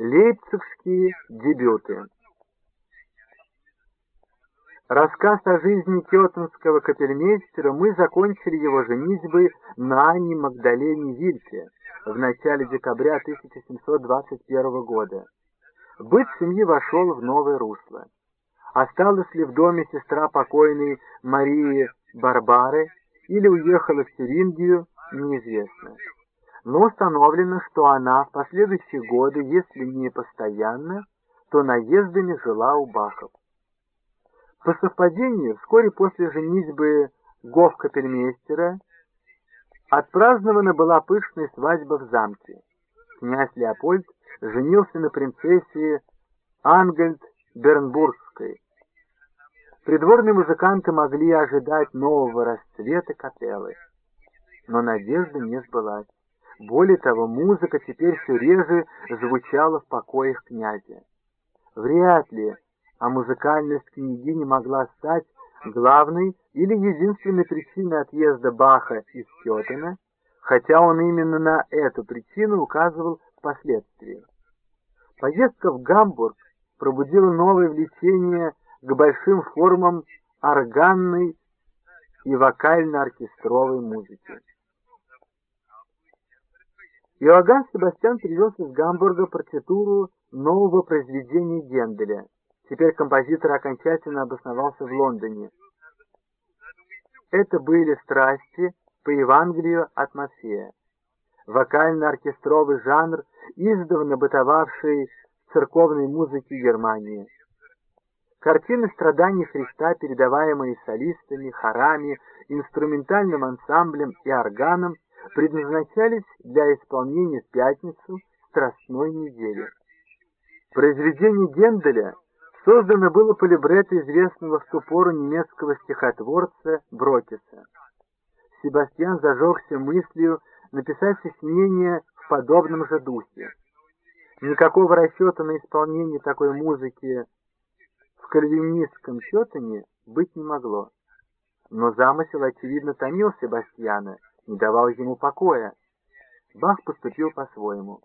Лейпцигские дебюты Рассказ о жизни кетенского капельмейстера мы закончили его женитьбой на Анне Магдалене Вильке в начале декабря 1721 года. Быт семьи вошел в новое русло. Осталась ли в доме сестра покойной Марии Барбары или уехала в Тюрингию, неизвестно но установлено, что она в последующие годы, если не постоянно, то наездами жила у Бахов. По совпадению, вскоре после женитьбы Говкапельмейстера отпразднована была пышная свадьба в замке. Князь Леопольд женился на принцессе Ангельд Бернбургской. Придворные музыканты могли ожидать нового расцвета капеллы, но надежда не сбылась. Более того, музыка теперь все реже звучала в покоях князя. Вряд ли, а музыкальность княгини могла стать главной или единственной причиной отъезда Баха из Кётена, хотя он именно на эту причину указывал впоследствии. Поездка в Гамбург пробудила новое влечение к большим формам органной и вокально-оркестровой музыки. Иоганн Себастьян привез из Гамбурга партитуру нового произведения Генделя. Теперь композитор окончательно обосновался в Лондоне. Это были страсти по Евангелию от Матфея. Вокально-оркестровый жанр, издавна бытовавший в церковной музыке Германии. Картины страданий Христа, передаваемые солистами, хорами, инструментальным ансамблем и органом, предназначались для исполнения в пятницу Страстной недели. Произведение Генделя создано было по либретто известного в ту пору немецкого стихотворца Брокеса. Себастьян зажегся мыслью написать сочинение в подобном же духе. Никакого расчета на исполнение такой музыки в кальвинистском Чётане быть не могло. Но замысел, очевидно, томил Себастьяна, не давал ему покоя. Бах поступил по-своему.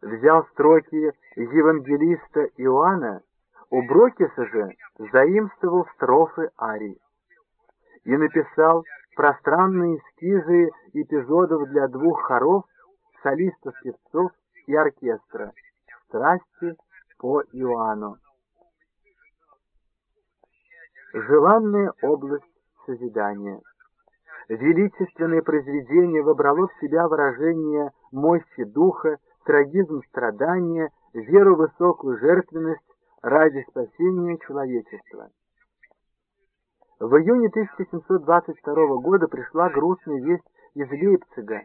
Взял строки евангелиста Иоанна, у Брокиса же заимствовал строфы Арии и написал пространные эскизы эпизодов для двух хоров, солистов-певцов и оркестра «Страсти по Иоанну». Желанная область созидания величественное произведение вобрало в себя выражение мощи духа, трагизм страдания, веру в высокую жертвенность ради спасения человечества. В июне 1722 года пришла грустная весть из Лейпцига.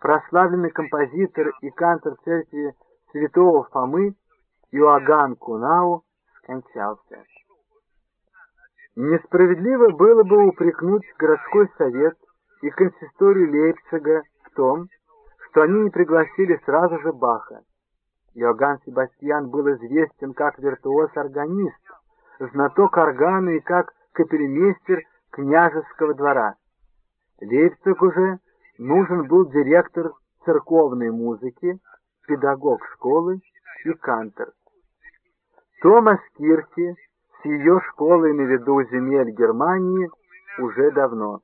Прославленный композитор и кантор церкви святого Фомы Иоганн Кунау скончался. Несправедливо было бы упрекнуть городской совет и консисторию Лейпцига в том, что они не пригласили сразу же Баха. Иоганн Себастьян был известен как виртуоз-органист, знаток органа и как капельмейстер княжеского двора. Лейпцигу же нужен был директор церковной музыки, педагог школы и кантор. Томас Кирхи с ее школой на виду земель Германии уже давно.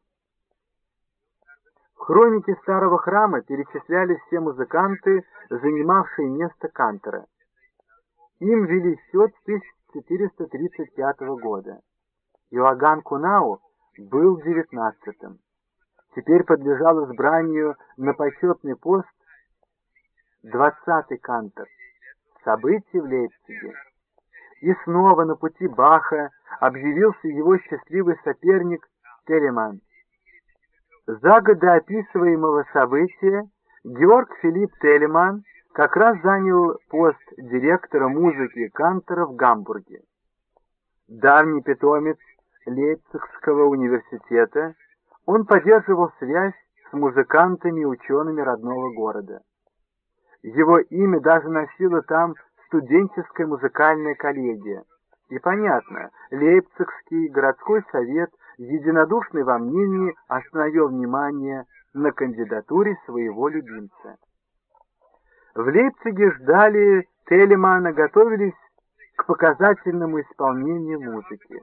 В хронике старого храма перечислялись все музыканты, занимавшие место кантора. Им вели счет с 1435 года. Иоганн Кунау был девятнадцатым. Теперь подлежал избранию на почетный пост двадцатый кантор. События в Лейпциге. И снова на пути Баха объявился его счастливый соперник Телеман. За год до описываемого события Георг Филипп Телеман как раз занял пост директора музыки Кантера в Гамбурге. Давний питомец Лейпцигского университета, он поддерживал связь с музыкантами и учеными родного города. Его имя даже носило там студенческая музыкальная коллегия. И понятно, Лейпцигский городской совет, единодушный во мнении, остановил внимание на кандидатуре своего любимца. В Лейпциге ждали Телемана, готовились к показательному исполнению музыки.